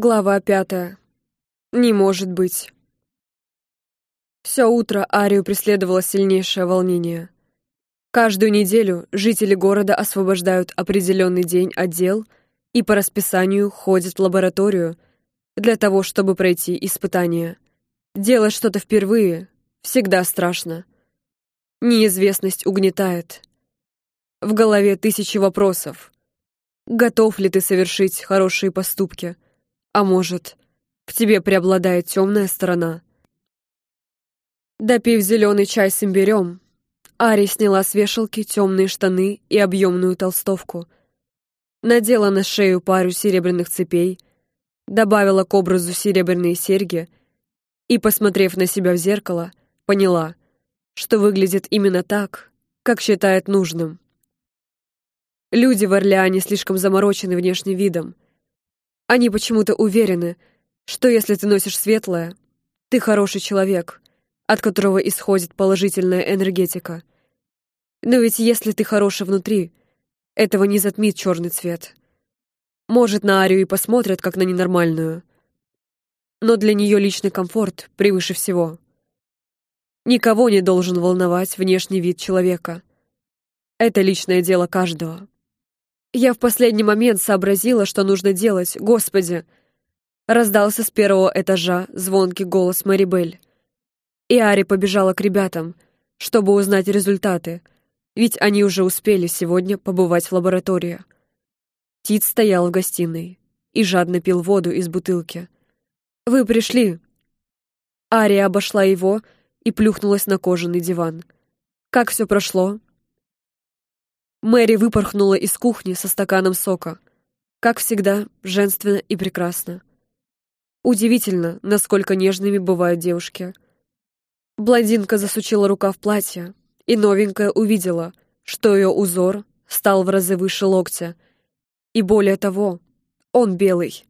Глава пятая. Не может быть. Все утро Арию преследовало сильнейшее волнение. Каждую неделю жители города освобождают определенный день от дел и по расписанию ходят в лабораторию для того, чтобы пройти испытания. Делать что-то впервые всегда страшно. Неизвестность угнетает. В голове тысячи вопросов. Готов ли ты совершить хорошие поступки — а может, в тебе преобладает темная сторона? Допив зеленый чай с имбирем, Ари сняла с вешалки темные штаны и объемную толстовку, надела на шею пару серебряных цепей, добавила к образу серебряные серьги и, посмотрев на себя в зеркало, поняла, что выглядит именно так, как считает нужным. Люди в Орлеане слишком заморочены внешним видом — они почему-то уверены, что если ты носишь светлое, ты хороший человек, от которого исходит положительная энергетика. Но ведь если ты хороший внутри, этого не затмит черный цвет. Может, на Арию и посмотрят, как на ненормальную. Но для нее личный комфорт превыше всего. Никого не должен волновать внешний вид человека. Это личное дело каждого. Я в последний момент сообразила, что нужно делать. Господи! Раздался с первого этажа звонкий голос Мэри Белль. И Ари побежала к ребятам, чтобы узнать результаты, ведь они уже успели сегодня побывать в лаборатории. Тит стоял в гостиной и жадно пил воду из бутылки. «Вы пришли!» Ария обошла его и плюхнулась на кожаный диван. «Как все прошло?» Мэри выпорхнула из кухни со стаканом сока. Как всегда, женственно и прекрасно. Удивительно, насколько нежными бывают девушки. Блондинка засучила рука в платье, и новенькая увидела, что ее узор стал в разы выше локтя. И более того, он белый.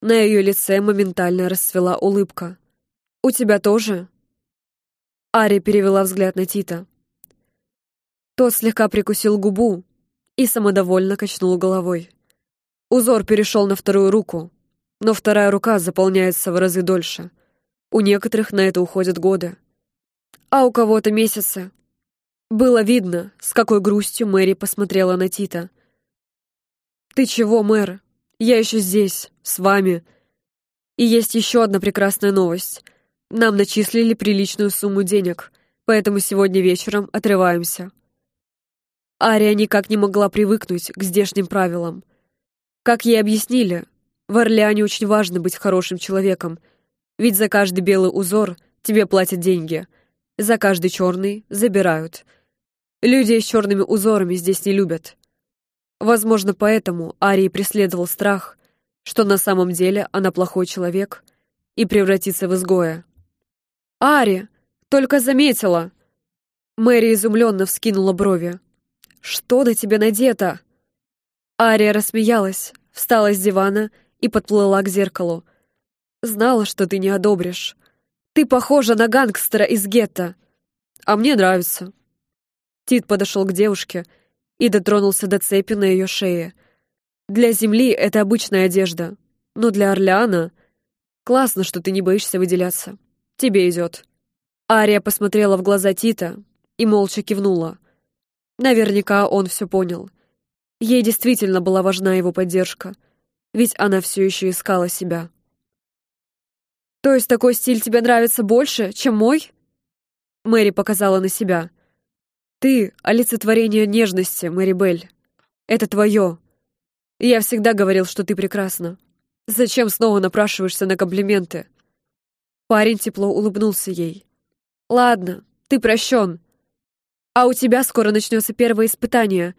На ее лице моментально расцвела улыбка. «У тебя тоже?» Ари перевела взгляд на Тита. Тот слегка прикусил губу и самодовольно качнул головой. Узор перешел на вторую руку, но вторая рука заполняется в разы дольше. У некоторых на это уходят годы. А у кого-то месяцы. Было видно, с какой грустью Мэри посмотрела на Тита. «Ты чего, мэр? Я еще здесь, с вами. И есть еще одна прекрасная новость. Нам начислили приличную сумму денег, поэтому сегодня вечером отрываемся». Ария никак не могла привыкнуть к здешним правилам. Как ей объяснили, в Орлеане очень важно быть хорошим человеком, ведь за каждый белый узор тебе платят деньги, за каждый черный забирают. Людей с черными узорами здесь не любят. Возможно, поэтому Арии преследовал страх, что на самом деле она плохой человек и превратится в изгоя. «Ари, только заметила!» Мэри изумленно вскинула брови. Что на тебе надето?» Ария рассмеялась, встала с дивана и подплыла к зеркалу. «Знала, что ты не одобришь. Ты похожа на гангстера из гетто. А мне нравится». Тит подошел к девушке и дотронулся до цепи на ее шее. «Для Земли это обычная одежда, но для Орлеана... Классно, что ты не боишься выделяться. Тебе идет». Ария посмотрела в глаза Тита и молча кивнула. Наверняка он все понял. Ей действительно была важна его поддержка, ведь она все еще искала себя. «То есть такой стиль тебе нравится больше, чем мой?» Мэри показала на себя. «Ты — олицетворение нежности, Мэри Белль. Это твое. Я всегда говорил, что ты прекрасна. Зачем снова напрашиваешься на комплименты?» Парень тепло улыбнулся ей. «Ладно, ты прощен. А у тебя скоро начнется первое испытание.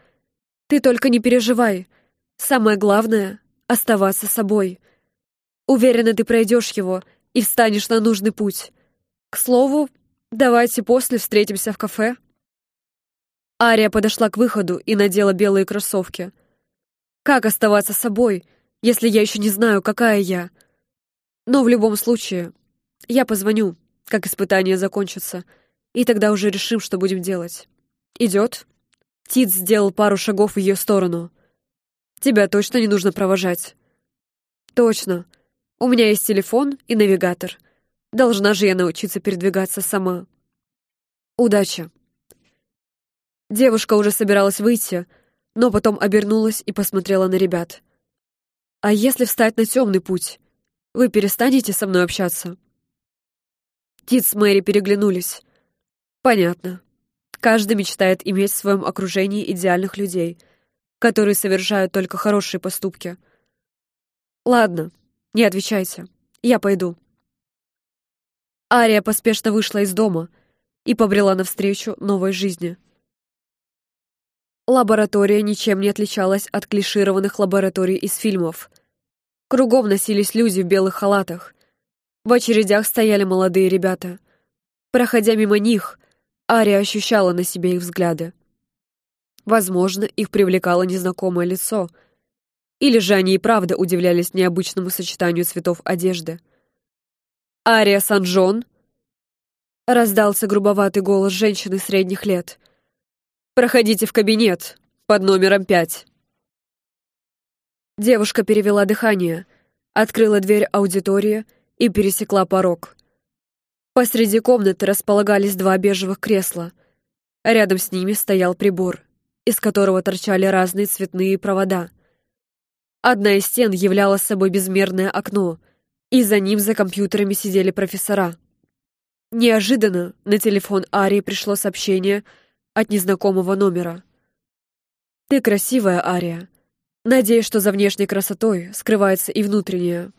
Ты только не переживай. Самое главное — оставаться собой. Уверена, ты пройдешь его и встанешь на нужный путь. К слову, давайте после встретимся в кафе. Ария подошла к выходу и надела белые кроссовки. Как оставаться собой, если я еще не знаю, какая я? Но в любом случае, я позвоню, как испытание закончится — и тогда уже решим, что будем делать. Идет? Тит сделал пару шагов в ее сторону. Тебя точно не нужно провожать. Точно. У меня есть телефон и навигатор. Должна же я научиться передвигаться сама. Удачи. Девушка уже собиралась выйти, но потом обернулась и посмотрела на ребят. «А если встать на темный путь? Вы перестанете со мной общаться?» Тит с Мэри переглянулись. «Понятно. Каждый мечтает иметь в своем окружении идеальных людей, которые совершают только хорошие поступки. Ладно, не отвечайте. Я пойду». Ария поспешно вышла из дома и побрела навстречу новой жизни. Лаборатория ничем не отличалась от клишированных лабораторий из фильмов. Кругом носились люди в белых халатах. В очередях стояли молодые ребята. Проходя мимо них, Ария ощущала на себе их взгляды. Возможно, их привлекало незнакомое лицо. Или же они и правда удивлялись необычному сочетанию цветов одежды. «Ария Санджон?» Раздался грубоватый голос женщины средних лет. «Проходите в кабинет под номером пять». Девушка перевела дыхание, открыла дверь аудитории и пересекла порог. Посреди комнаты располагались два бежевых кресла. Рядом с ними стоял прибор, из которого торчали разные цветные провода. Одна из стен являла собой безмерное окно — и за ним за компьютерами сидели профессора. Неожиданно на телефон Арии пришло сообщение от незнакомого номера. «Ты красивая, Ария. Надеюсь, что за внешней красотой скрывается и внутренняя.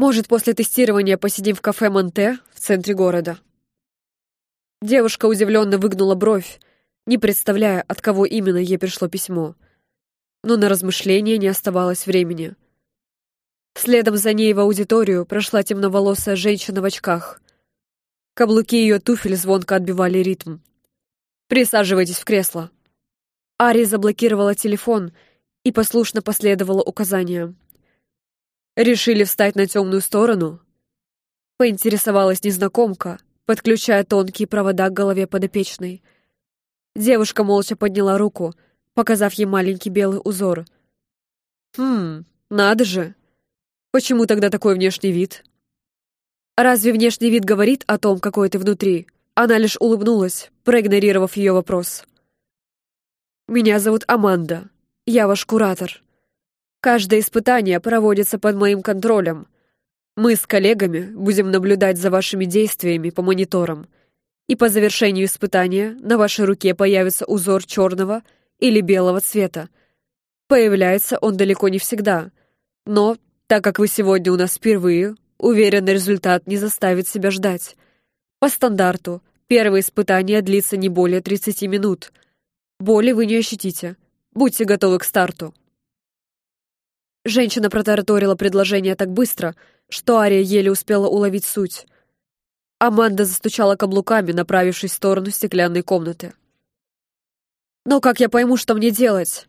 Может, после тестирования посидим в кафе Монте в центре города?» Девушка удивленно выгнула бровь, не представляя, от кого именно ей пришло письмо. Но на размышления не оставалось времени — Следом за ней в аудиторию прошла темноволосая женщина в очках. Каблуки ее туфель звонко отбивали ритм. «Присаживайтесь в кресло». Ари заблокировала телефон и послушно последовала указаниям. «Решили встать на темную сторону?» Поинтересовалась незнакомка, подключая тонкие провода к голове подопечной. Девушка молча подняла руку, показав ей маленький белый узор. «Хм, надо же!» Почему тогда такой внешний вид? Разве внешний вид говорит о том, какой ты внутри? Она лишь улыбнулась, проигнорировав ее вопрос. Меня зовут Аманда. Я ваш куратор. Каждое испытание проводится под моим контролем. Мы с коллегами будем наблюдать за вашими действиями по мониторам. И по завершению испытания на вашей руке появится узор черного или белого цвета. Появляется он далеко не всегда, но так как вы сегодня у нас впервые, уверен, результат не заставит себя ждать. По стандарту, первое испытание длится не более 30 минут. Боли вы не ощутите. Будьте готовы к старту. Женщина протараторила предложение так быстро, что Ария еле успела уловить суть. Аманда застучала каблуками, направившись в сторону стеклянной комнаты. «Но как я пойму, что мне делать?»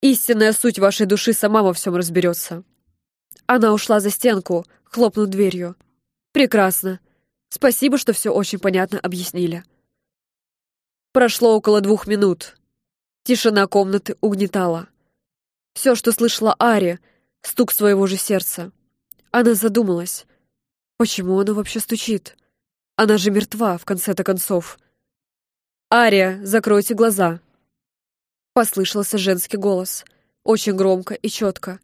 «Истинная суть вашей души сама во всем разберется. Она ушла за стенку, хлопнув дверью. «Прекрасно. Спасибо, что все очень понятно объяснили». Прошло около двух минут. Тишина комнаты угнетала. Все, что слышала Ари, стук своего же сердца. Она задумалась. Почему оно вообще стучит? Она же мертва, в конце-то концов. «Ария, закройте глаза!» Послышался женский голос, очень громко и четко.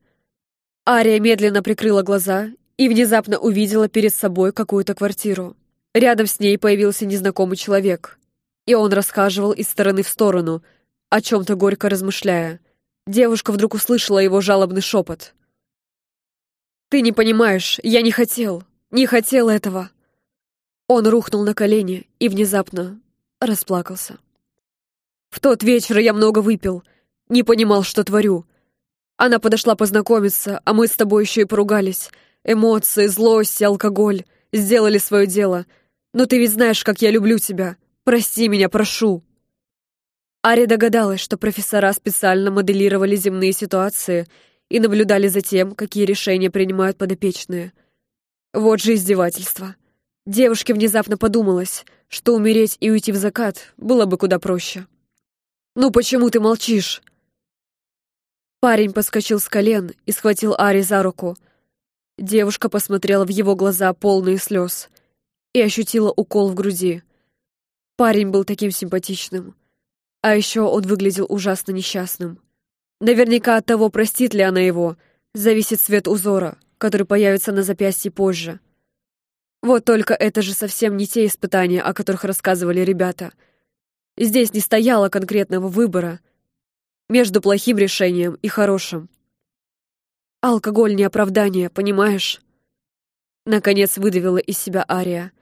Ария медленно прикрыла глаза и внезапно увидела перед собой какую-то квартиру. Рядом с ней появился незнакомый человек, и он расхаживал из стороны в сторону, о чем-то горько размышляя. Девушка вдруг услышала его жалобный шепот. «Ты не понимаешь, я не хотел, не хотел этого!» Он рухнул на колени и внезапно расплакался. «В тот вечер я много выпил, не понимал, что творю, она подошла познакомиться, а мы с тобой еще и поругались. Эмоции, злость и алкоголь сделали свое дело. Но ты ведь знаешь, как я люблю тебя. Прости меня, прошу». Ари догадалась, что профессора специально моделировали земные ситуации и наблюдали за тем, какие решения принимают подопечные. Вот же издевательство. Девушке внезапно подумалось, что умереть и уйти в закат было бы куда проще. «Ну почему ты молчишь?» Парень поскочил с колен и схватил Ари за руку. Девушка посмотрела в его глаза, полные слез, и ощутила укол в груди. Парень был таким симпатичным. А еще он выглядел ужасно несчастным. Наверняка от того, простит ли она его, зависит цвет узора, который появится на запястье позже. Вот только это же совсем не те испытания, о которых рассказывали ребята. Здесь не стояло конкретного выбора между плохим решением и хорошим. Алкоголь не оправдание, понимаешь? Наконец выдавила из себя Ария.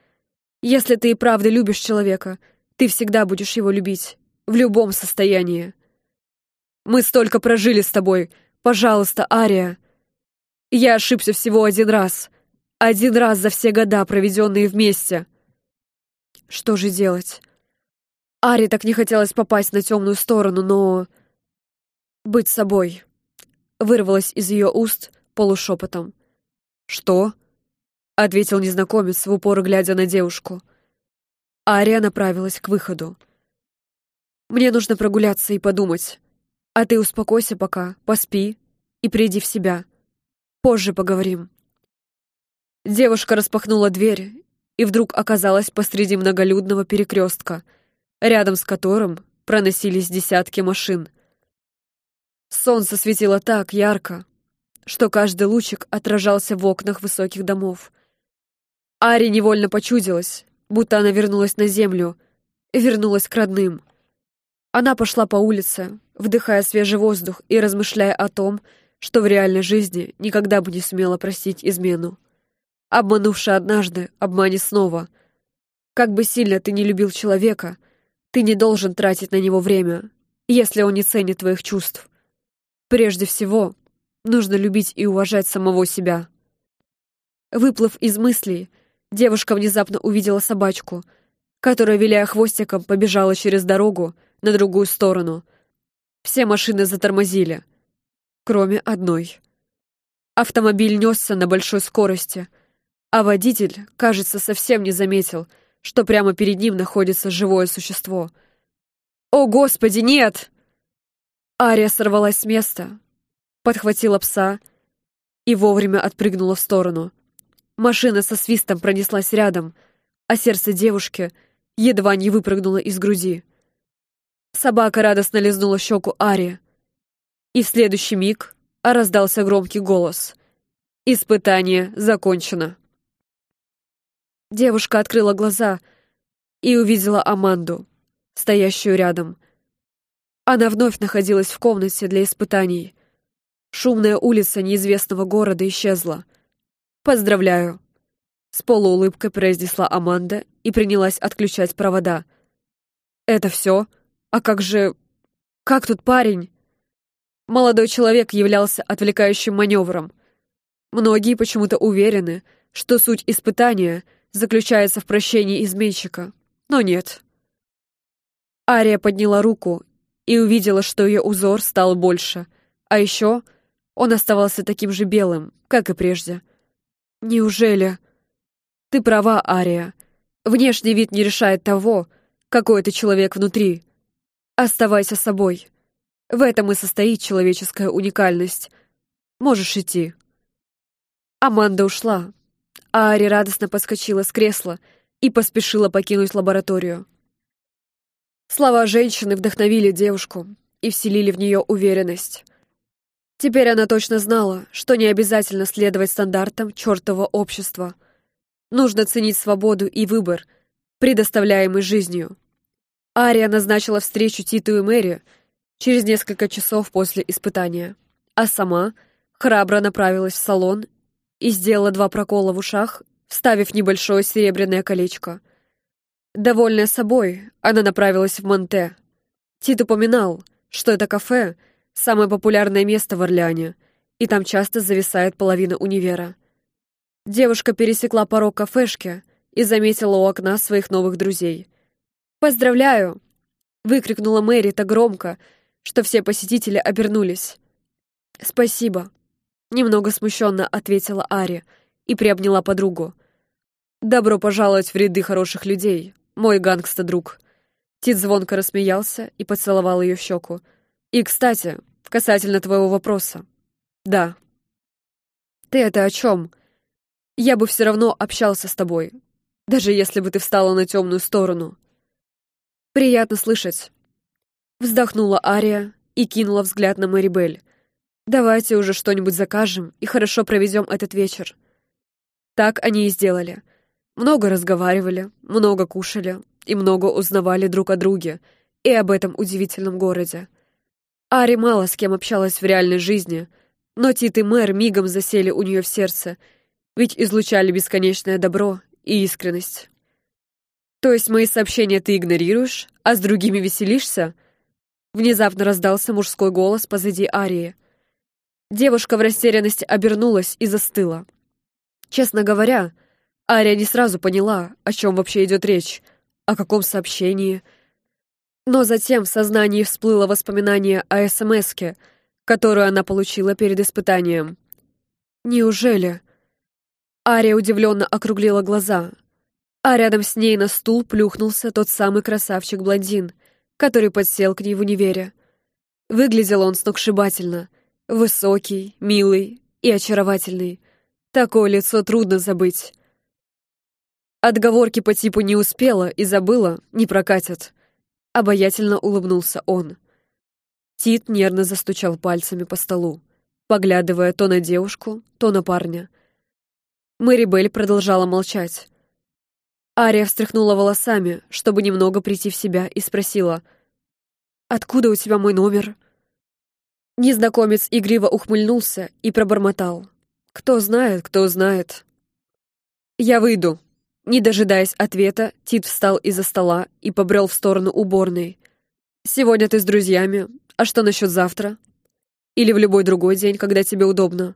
Если ты и правда любишь человека, ты всегда будешь его любить. В любом состоянии. Мы столько прожили с тобой. Пожалуйста, Ария. Я ошибся всего один раз. Один раз за все года, проведенные вместе. Что же делать? Аре так не хотелось попасть на темную сторону, но... Быть собой. Вырвалось из ее уст полушепотом. «Что?» — ответил незнакомец, в упор глядя на девушку. Ария направилась к выходу. «Мне нужно прогуляться и подумать. А ты успокойся пока, поспи и приди в себя. Позже поговорим». Девушка распахнула дверь и вдруг оказалась посреди многолюдного перекрестка, рядом с которым проносились десятки машин. Солнце светило так ярко, что каждый лучик отражался в окнах высоких домов. Ари невольно почудилась, будто она вернулась на землю, вернулась к родным. Она пошла по улице, вдыхая свежий воздух и размышляя о том, что в реальной жизни никогда бы не сумела простить измену. Обманувши однажды, обмани снова. Как бы сильно ты не любил человека, ты не должен тратить на него время, если он не ценит твоих чувств. Прежде всего, нужно любить и уважать самого себя. Выплыв из мыслей, девушка внезапно увидела собачку, которая, виляя хвостиком, побежала через дорогу на другую сторону — все машины затормозили, кроме одной. Автомобиль несся на большой скорости, а водитель, кажется, совсем не заметил, что прямо перед ним находится живое существо. «О, Господи, нет!» Ария сорвалась с места, подхватила пса и вовремя отпрыгнула в сторону. Машина со свистом пронеслась рядом, а сердце девушки едва не выпрыгнуло из груди. Собака радостно лизнула щеку Ари. И в следующий миг раздался громкий голос. «Испытание закончено». Девушка открыла глаза и увидела Аманду, стоящую рядом. Она вновь находилась в комнате для испытаний. Шумная улица неизвестного города исчезла. «Поздравляю!» С полуулыбкой произнесла Аманда и принялась отключать провода. «Это все?» А как же... Как тут парень? Молодой человек являлся отвлекающим маневром. Многие почему-то уверены, что суть испытания заключается в прощении изменщика. Но нет. Ария подняла руку и увидела, что ее узор стал больше. А еще он оставался таким же белым, как и прежде. Неужели... Ты права, Ария. Внешний вид не решает того, какой ты человек внутри. Оставайся собой. В этом и состоит человеческая уникальность. Можешь идти. Аманда ушла, а Ари радостно подскочила с кресла и поспешила покинуть лабораторию. Слова женщины вдохновили девушку и вселили в нее уверенность. Теперь она точно знала, что не обязательно следовать стандартам чертового общества. Нужно ценить свободу и выбор, предоставляемый жизнью. Ария назначила встречу Титу и Мэри через несколько часов после испытания, а сама храбро направилась в салон и сделала два прокола в ушах, вставив небольшое серебряное колечко. Довольная собой, она направилась в Монте. Тит упоминал, что это кафе — самое популярное место в Орлеане, и там часто зависает половина универа. Девушка пересекла порог кафешки и заметила у окна своих новых друзей — «Поздравляю!» — выкрикнула Мэри так громко, что все посетители обернулись. «Спасибо», — немного смущенно ответила Ари и приобняла подругу. «Добро пожаловать в ряды хороших людей, мой гангста-друг». Тит звонко рассмеялся и поцеловал ее в щеку. «И, кстати, касательно твоего вопроса. Да. Ты это о чем? Я бы все равно общался с тобой, даже если бы ты встала на темную сторону. Приятно слышать. Вздохнула Ария и кинула взгляд на Мэри. Давайте уже что-нибудь закажем и хорошо проведем этот вечер. Так они и сделали. Много разговаривали, много кушали и много узнавали друг о друге и об этом удивительном городе. Ари мало с кем общалась в реальной жизни, но Тит и Мэр мигом засели у нее в сердце, ведь излучали бесконечное добро и искренность. «То есть мои сообщения ты игнорируешь, а с другими веселишься?» Внезапно раздался мужской голос позади Арии. Девушка в растерянности обернулась и застыла. Честно говоря, Ария не сразу поняла, о чем вообще идет речь, о каком сообщении. Но затем в сознании всплыло воспоминание о СМСке, которую она получила перед испытанием. Неужели? Ария удивленно округлила глаза, а рядом с ней на стул плюхнулся тот самый красавчик-блондин, который подсел к ней в универе. Выглядел он сногсшибательно, высокий, милый и очаровательный. Такое лицо трудно забыть. Отговорки по типу «не успела» и «забыла» не прокатят. Обаятельно улыбнулся он. Тит нервно застучал пальцами по столу, поглядывая то на девушку, то на парня. Мэри Белль продолжала молчать. Ария встряхнула волосами, чтобы немного прийти в себя, и спросила, «Откуда у тебя мой номер?» Незнакомец игриво ухмыльнулся и пробормотал. «Кто знает, кто знает». «Я выйду», не дожидаясь ответа, Тит встал из-за стола и побрел в сторону уборной. «Сегодня ты с друзьями. А что насчет завтра? Или в любой другой день, когда тебе удобно?»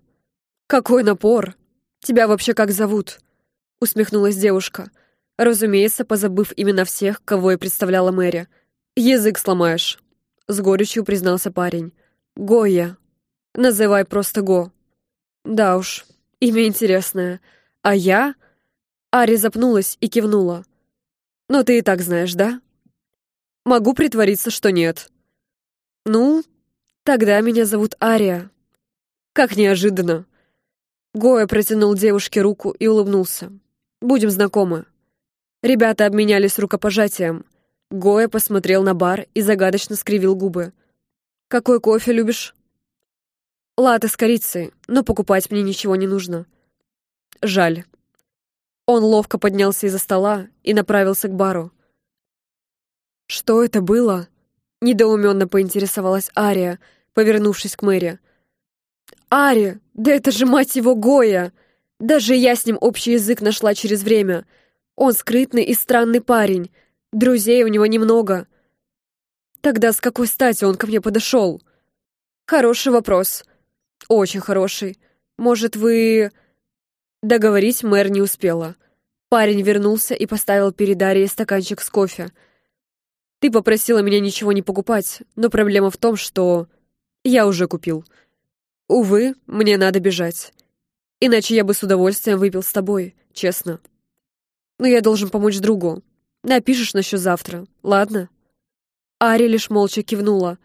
«Какой напор! Тебя вообще как зовут?» Усмехнулась девушка. Разумеется, позабыв именно всех, кого я представляла Мэри. «Язык сломаешь», — с горечью признался парень. «Гоя. Называй просто Го». «Да уж, имя интересное. А я...» Ари запнулась и кивнула. «Но ты и так знаешь, да?» «Могу притвориться, что нет». «Ну, тогда меня зовут Ария». «Как неожиданно». Гоя протянул девушке руку и улыбнулся. «Будем знакомы». Ребята обменялись рукопожатием. Гоя посмотрел на бар и загадочно скривил губы. «Какой кофе любишь?» «Латте с корицей, но покупать мне ничего не нужно». «Жаль». Он ловко поднялся из-за стола и направился к бару. «Что это было?» — недоуменно поинтересовалась Ария, повернувшись к Мэри. «Ари, да это же мать его Гоя! Даже я с ним общий язык нашла через время. Он скрытный и странный парень. Друзей у него немного. Тогда с какой стати он ко мне подошел?» «Хороший вопрос. Очень хороший. Может, вы...» Договорить мэр не успела. Парень вернулся и поставил перед Арией стаканчик с кофе. «Ты попросила меня ничего не покупать, но проблема в том, что я уже купил. Увы, мне надо бежать. Иначе я бы с удовольствием выпил с тобой, честно. Но я должен помочь другу. Напишешь насчет завтра, ладно?» Ари лишь молча кивнула.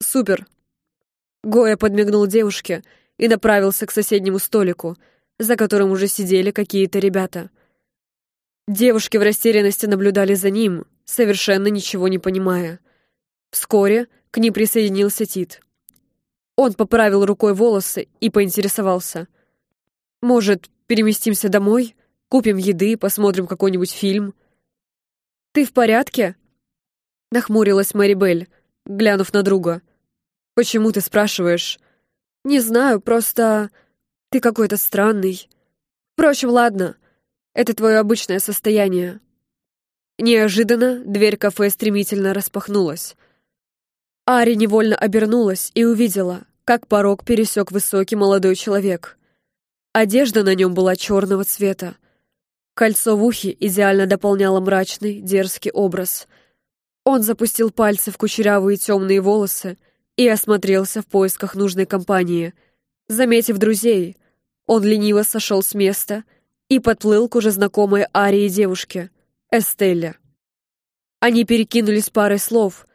«Супер!» Гоя подмигнул девушке и направился к соседнему столику — за которым уже сидели какие-то ребята. Девушки в растерянности наблюдали за ним, совершенно ничего не понимая. Вскоре к ним присоединился Тит. Он поправил рукой волосы и поинтересовался. «Может, переместимся домой? Купим еды, посмотрим какой-нибудь фильм?» «Ты в порядке?» Нахмурилась Мэри Белль, глянув на друга. «Почему ты спрашиваешь?» «Не знаю, просто...» Ты какой-то странный. Впрочем, ладно. Это твое обычное состояние. Неожиданно дверь кафе стремительно распахнулась. Ари невольно обернулась и увидела, как порог пересек высокий молодой человек. Одежда на нем была черного цвета. Кольцо в ухе идеально дополняло мрачный, дерзкий образ. Он запустил пальцы в кучерявые темные волосы и осмотрелся в поисках нужной компании — Заметив друзей, он лениво сошел с места и подплыл к уже знакомой Арии девушке, Эстелле. Они перекинулись парой слов,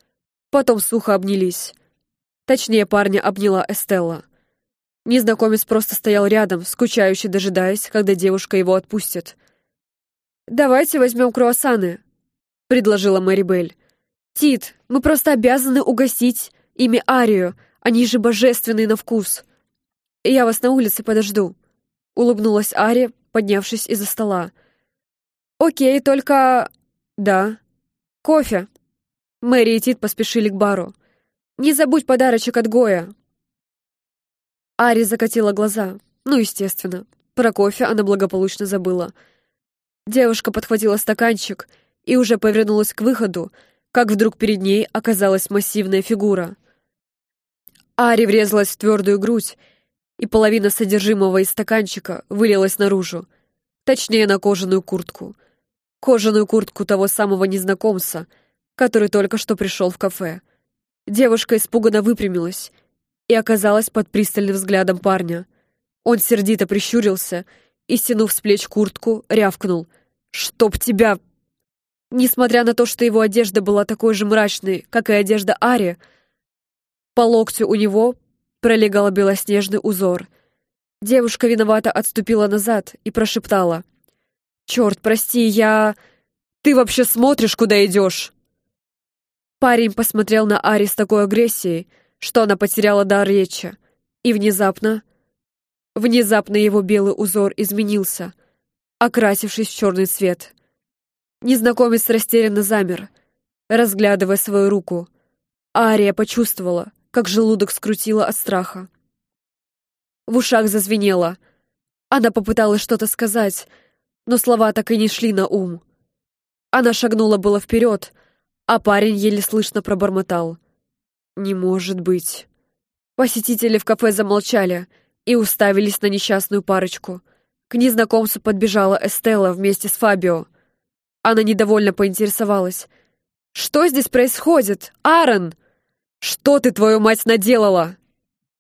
потом сухо обнялись. Точнее, парня обняла Эстелла. Незнакомец просто стоял рядом, скучающе дожидаясь, когда девушка его отпустит. «Давайте возьмем круассаны», — предложила Мэри Белль. «Тит, мы просто обязаны угостить ими Арию, они же божественные на вкус. Я вас на улице подожду», — улыбнулась Ария, поднявшись из-за стола. «Окей, только...» «Да». «Кофе». Мэри и Тит поспешили к бару. «Не забудь подарочек от Гоя». Ари закатила глаза. Ну, естественно. Про кофе она благополучно забыла. Девушка подхватила стаканчик и уже повернулась к выходу, как вдруг перед ней оказалась массивная фигура. Ари врезалась в твердую грудь, и половина содержимого из стаканчика вылилась наружу, точнее на кожаную куртку. Кожаную куртку того самого незнакомца, который только что пришел в кафе. Девушка испуганно выпрямилась и оказалась под пристальным взглядом парня. Он сердито прищурился и, стянув с плеч куртку, рявкнул. «Чтоб тебя...» Несмотря на то, что его одежда была такой же мрачной, как и одежда Ари, по локтю у него пролегал белоснежный узор. Девушка виновато отступила назад и прошептала. «Черт, прости, я... Ты вообще смотришь, куда идешь?» Парень посмотрел на Ари с такой агрессией, что она потеряла дар речи. И внезапно... Внезапно его белый узор изменился, окрасившись в черный цвет. Незнакомец растерянно замер, разглядывая свою руку. Ария почувствовала, как желудок скрутило от страха. В ушах зазвенело. Она попыталась что-то сказать, но слова так и не шли на ум. Она шагнула было вперед, а парень еле слышно пробормотал. «Не может быть». Посетители в кафе замолчали и уставились на несчастную парочку. К незнакомцу подбежала Эстелла вместе с Фабио. Она недовольно поинтересовалась. «Что здесь происходит? Аарон! Что ты, твою мать, наделала?»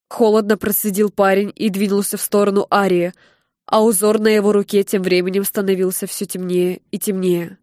Холодно процедил парень и двинулся в сторону Арии, а узор на его руке тем временем становился все темнее и темнее.